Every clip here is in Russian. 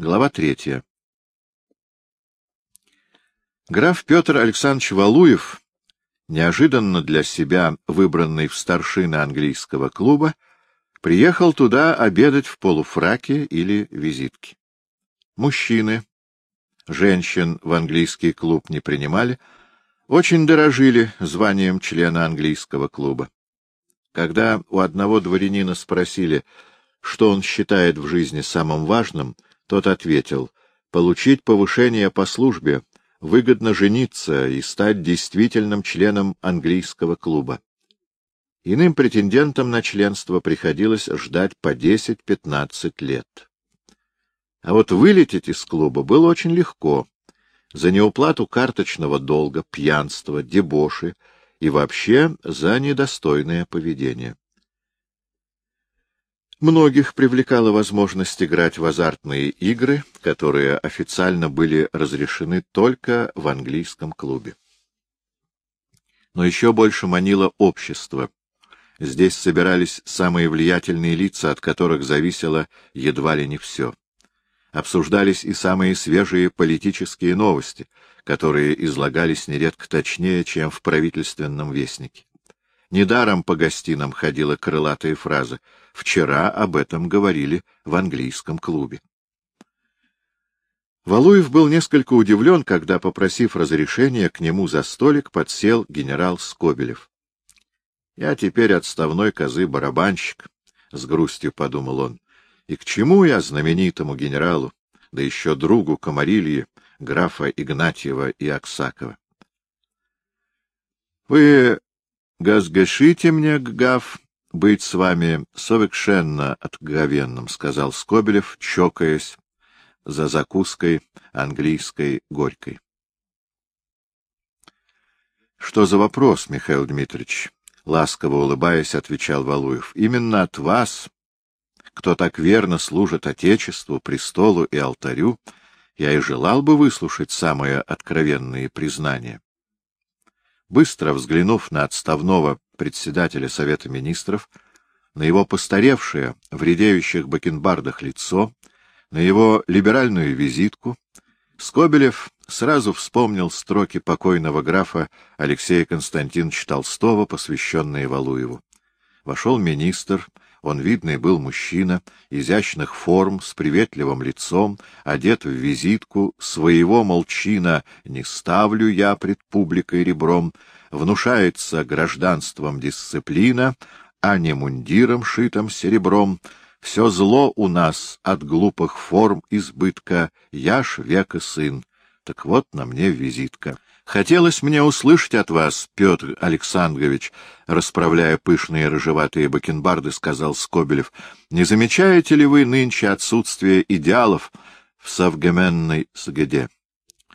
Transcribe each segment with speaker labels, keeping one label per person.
Speaker 1: Глава третья. Граф Петр Александрович Валуев, неожиданно для себя выбранный в старшины английского клуба, приехал туда обедать в полуфраке или визитке. Мужчины, женщин в английский клуб не принимали, очень дорожили званием члена английского клуба. Когда у одного дворянина спросили, что он считает в жизни самым важным, тот ответил, получить повышение по службе, выгодно жениться и стать действительным членом английского клуба. Иным претендентам на членство приходилось ждать по 10-15 лет. А вот вылететь из клуба было очень легко. За неуплату карточного долга, пьянство, дебоши и вообще за недостойное поведение. Многих привлекала возможность играть в азартные игры, которые официально были разрешены только в английском клубе. Но еще больше манило общество. Здесь собирались самые влиятельные лица, от которых зависело едва ли не все. Обсуждались и самые свежие политические новости, которые излагались нередко точнее, чем в правительственном вестнике. Недаром по гостинам ходила крылатая фраза «Вчера об этом говорили в английском клубе». Валуев был несколько удивлен, когда, попросив разрешения, к нему за столик подсел генерал Скобелев. — Я теперь отставной козы-барабанщик, — с грустью подумал он. — И к чему я знаменитому генералу, да еще другу Комарильи, графа Игнатьева и Аксакова? — Вы Газгашите мне, Гав, быть с вами совершенно отговенным, — сказал Скобелев, чокаясь за закуской английской горькой. — Что за вопрос, Михаил Дмитриевич? — ласково улыбаясь, отвечал Валуев. — Именно от вас, кто так верно служит Отечеству, престолу и алтарю, я и желал бы выслушать самые откровенные признания. Быстро взглянув на отставного председателя Совета Министров, на его постаревшее в редеющих бакенбардах лицо, на его либеральную визитку, Скобелев сразу вспомнил строки покойного графа Алексея Константиновича Толстого, посвященные Валуеву. Вошел министр, он видный был мужчина, изящных форм, с приветливым лицом, одет в визитку, своего молчина не ставлю я пред публикой ребром, внушается гражданством дисциплина, а не мундиром, шитым серебром. Все зло у нас от глупых форм избытка, я ж века сын. Так вот на мне визитка. Хотелось мне услышать от вас, Петр Александрович, расправляя пышные рыжеватые бакенбарды, сказал Скобелев, не замечаете ли вы нынче отсутствие идеалов в современной среде?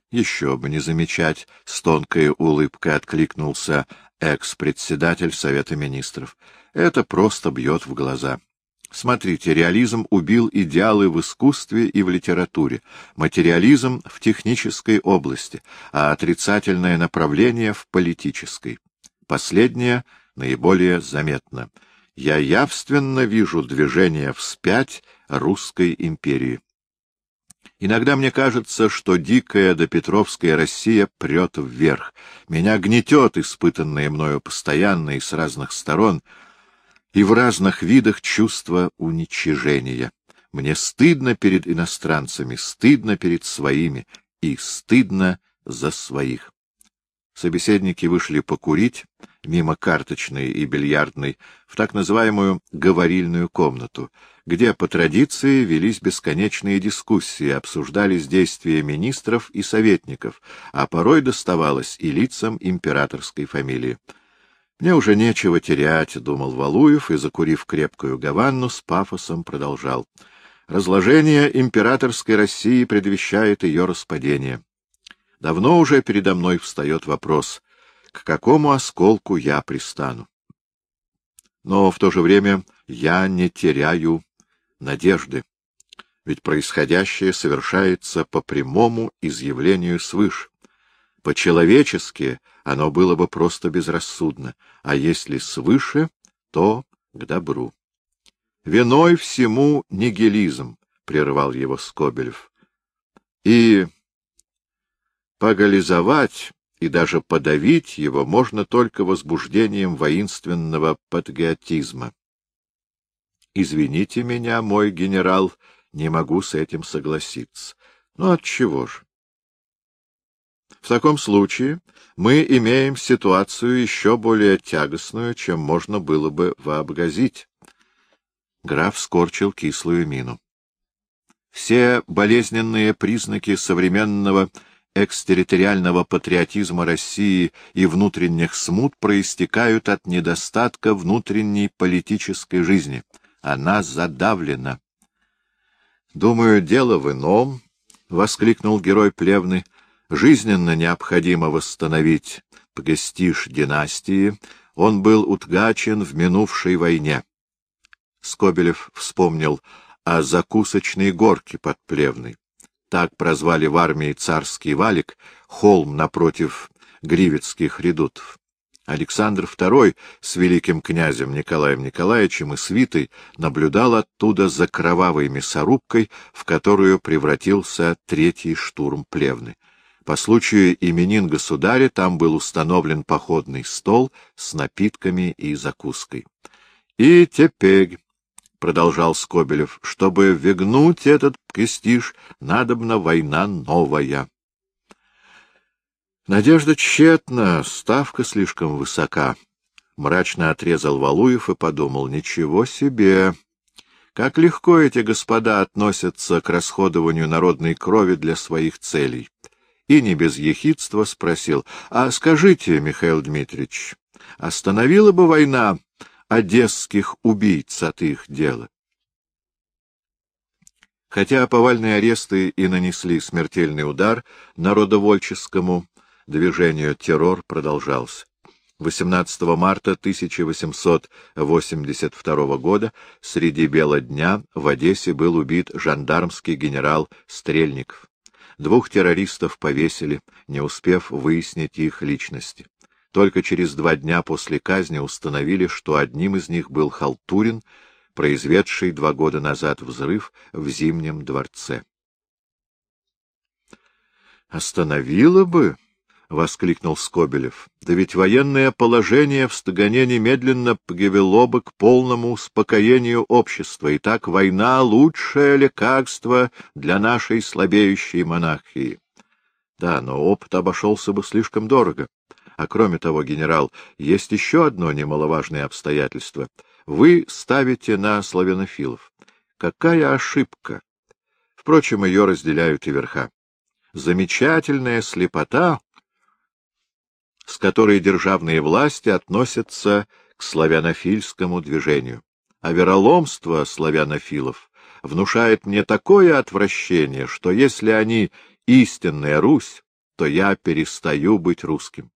Speaker 1: Еще бы не замечать, — с тонкой улыбкой откликнулся экс-председатель Совета Министров. Это просто бьет в глаза. Смотрите, реализм убил идеалы в искусстве и в литературе, материализм в технической области, а отрицательное направление в политической. Последнее наиболее заметно. Я явственно вижу движение вспять русской империи. Иногда мне кажется, что дикая допетровская Россия прет вверх. Меня гнетет испытанное мною постоянно и с разных сторон — и в разных видах чувства уничижения. Мне стыдно перед иностранцами, стыдно перед своими и стыдно за своих. Собеседники вышли покурить мимо карточной и бильярдной в так называемую «говорильную комнату», где по традиции велись бесконечные дискуссии, обсуждались действия министров и советников, а порой доставалось и лицам императорской фамилии. Мне уже нечего терять, — думал Валуев и, закурив крепкую гаванну, с пафосом продолжал. Разложение императорской России предвещает ее распадение. Давно уже передо мной встает вопрос, к какому осколку я пристану. Но в то же время я не теряю надежды, ведь происходящее совершается по прямому изъявлению свыше. По-человечески оно было бы просто безрассудно, а если свыше, то к добру. — Виной всему нигилизм, — прервал его Скобелев. И поголизовать и даже подавить его можно только возбуждением воинственного патриотизма. Извините меня, мой генерал, не могу с этим согласиться. Ну, от чего же? В таком случае мы имеем ситуацию еще более тягостную, чем можно было бы вообразить. Граф скорчил кислую мину. Все болезненные признаки современного экстерриториального патриотизма России и внутренних смут проистекают от недостатка внутренней политической жизни. Она задавлена. «Думаю, дело в ином», — воскликнул герой Плевны. «Жизненно необходимо восстановить престиж династии. Он был утгачен в минувшей войне». Скобелев вспомнил о закусочной горке под Плевной. Так прозвали в армии царский валик, холм напротив Гривицких редутов. Александр II с великим князем Николаем Николаевичем и свитой наблюдал оттуда за кровавой мясорубкой, в которую превратился третий штурм Плевны. По случаю именин государя там был установлен походный стол с напитками и закуской. И теперь, — продолжал Скобелев, — чтобы вегнуть этот престиж, надобна война новая. Надежда тщетна, ставка слишком высока. Мрачно отрезал Валуев и подумал, ничего себе! Как легко эти господа относятся к расходованию народной крови для своих целей. И не без ехидства спросил, а скажите, Михаил Дмитриевич, остановила бы война одесских убийц от их дела? Хотя повальные аресты и нанесли смертельный удар народовольческому движению террор продолжался. 18 марта 1882 года среди бела дня в Одессе был убит жандармский генерал Стрельников. Двух террористов повесили, не успев выяснить их личности. Только через два дня после казни установили, что одним из них был Халтурин, произведший два года назад взрыв в Зимнем дворце. «Остановило бы», — воскликнул Скобелев. — Да ведь военное положение в Стагане немедленно привело бы к полному успокоению общества, и так война — лучшее лекарство для нашей слабеющей монархии. Да, но опыт обошелся бы слишком дорого. А кроме того, генерал, есть еще одно немаловажное обстоятельство. Вы ставите на славянофилов. Какая ошибка! Впрочем, ее разделяют и верха. Замечательная слепота с которой державные власти относятся к славянофильскому движению. А вероломство славянофилов внушает мне такое отвращение, что если они истинная Русь, то я перестаю быть русским.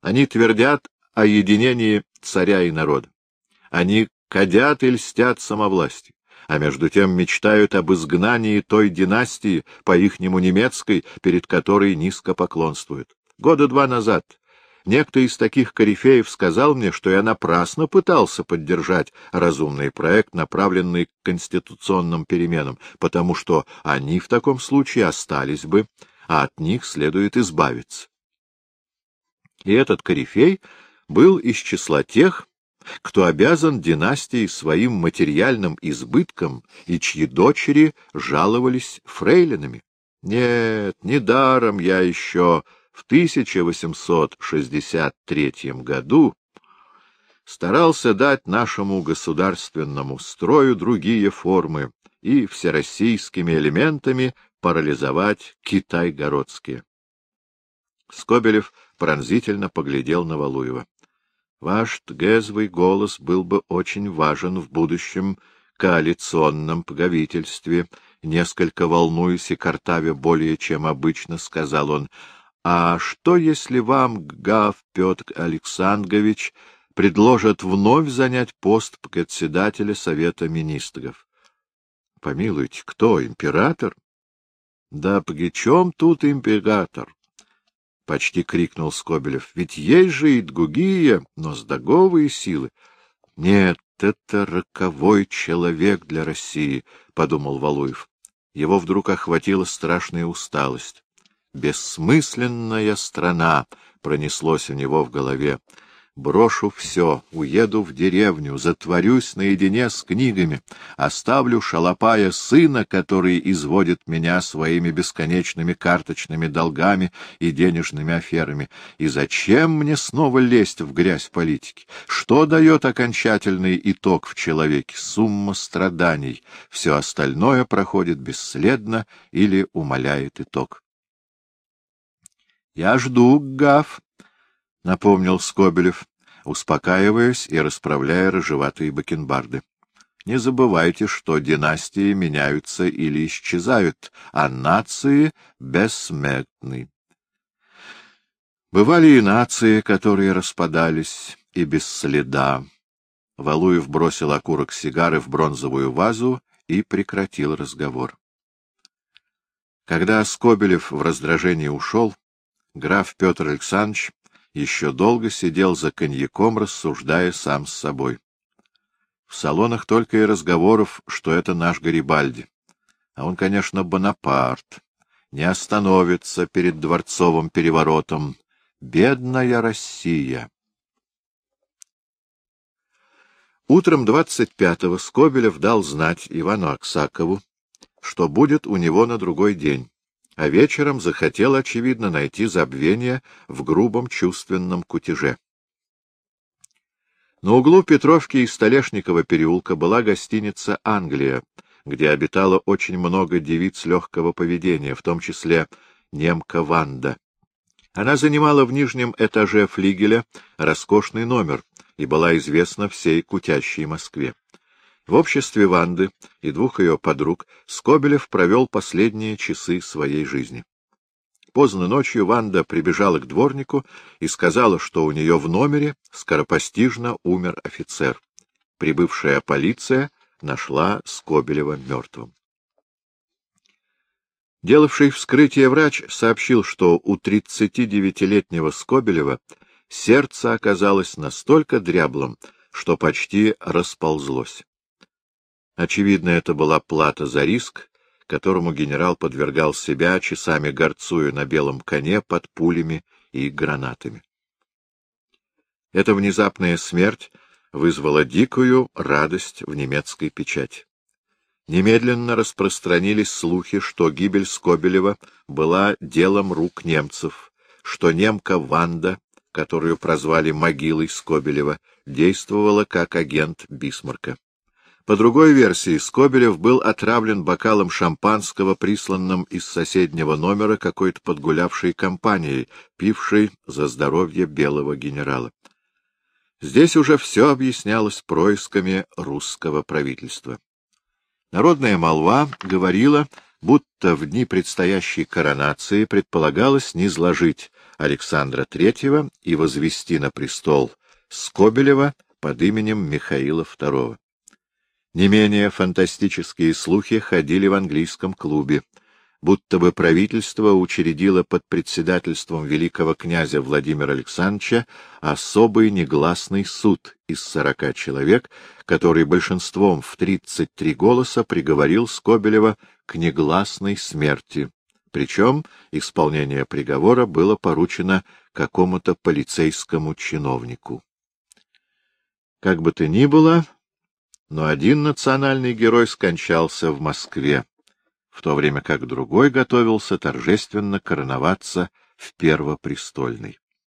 Speaker 1: Они твердят о единении царя и народа. Они кадят и льстят самовластью, а между тем мечтают об изгнании той династии, по-ихнему немецкой, перед которой низко поклонствуют. Года два назад некто из таких корифеев сказал мне, что я напрасно пытался поддержать разумный проект, направленный к конституционным переменам, потому что они в таком случае остались бы, а от них следует избавиться. И этот корифей был из числа тех, кто обязан династии своим материальным избытком и чьи дочери жаловались фрейлинами. Нет, недаром я еще в 1863 году старался дать нашему государственному строю другие формы и всероссийскими элементами парализовать китай-городские. Скобелев пронзительно поглядел на Валуева. Ваш тгезвый голос был бы очень важен в будущем коалиционном правительстве, несколько волнуясь и картаве более, чем обычно, сказал он, а что, если вам, Гав Петр Александрович, предложат вновь занять пост председателя Совета Министров? Помилуйте, кто, император? Да при чем тут император? — почти крикнул Скобелев. — Ведь есть же и другие, но сдаговые силы. — Нет, это роковой человек для России, — подумал Валуев. Его вдруг охватила страшная усталость. «Бессмысленная страна!» — пронеслось у него в голове. Брошу все, уеду в деревню, затворюсь наедине с книгами, оставлю шалопая сына, который изводит меня своими бесконечными карточными долгами и денежными аферами. И зачем мне снова лезть в грязь политики? Что дает окончательный итог в человеке? Сумма страданий. Все остальное проходит бесследно или умаляет итог. — Я жду, Гав, — напомнил Скобелев, успокаиваясь и расправляя рыжеватые бакенбарды. Не забывайте, что династии меняются или исчезают, а нации бессмертны. Бывали и нации, которые распадались, и без следа. Валуев бросил окурок сигары в бронзовую вазу и прекратил разговор. Когда Скобелев в раздражении ушел, граф Петр Александрович еще долго сидел за коньяком, рассуждая сам с собой. В салонах только и разговоров, что это наш Гарибальди. А он, конечно, Бонапарт. Не остановится перед дворцовым переворотом. Бедная Россия! Утром 25-го Скобелев дал знать Ивану Аксакову, что будет у него на другой день а вечером захотел, очевидно, найти забвение в грубом чувственном кутеже. На углу Петровки и Столешникова переулка была гостиница «Англия», где обитало очень много девиц легкого поведения, в том числе немка Ванда. Она занимала в нижнем этаже флигеля роскошный номер и была известна всей кутящей Москве. В обществе Ванды и двух ее подруг Скобелев провел последние часы своей жизни. Поздно ночью Ванда прибежала к дворнику и сказала, что у нее в номере скоропостижно умер офицер. Прибывшая полиция нашла Скобелева мертвым. Делавший вскрытие врач сообщил, что у 39-летнего Скобелева сердце оказалось настолько дряблым, что почти расползлось. Очевидно, это была плата за риск, которому генерал подвергал себя, часами горцуя на белом коне под пулями и гранатами. Эта внезапная смерть вызвала дикую радость в немецкой печати. Немедленно распространились слухи, что гибель Скобелева была делом рук немцев, что немка Ванда, которую прозвали могилой Скобелева, действовала как агент Бисмарка. По другой версии, Скобелев был отравлен бокалом шампанского, присланным из соседнего номера какой-то подгулявшей компанией, пившей за здоровье белого генерала. Здесь уже все объяснялось происками русского правительства. Народная молва говорила, будто в дни предстоящей коронации предполагалось низложить Александра III и возвести на престол Скобелева под именем Михаила II. Не менее фантастические слухи ходили в английском клубе, будто бы правительство учредило под председательством великого князя Владимира Александровича особый негласный суд из сорока человек, который большинством в тридцать три голоса приговорил Скобелева к негласной смерти. Причем исполнение приговора было поручено какому-то полицейскому чиновнику. Как бы то ни было, но один национальный герой скончался в Москве, в то время как другой готовился торжественно короноваться в Первопрестольной.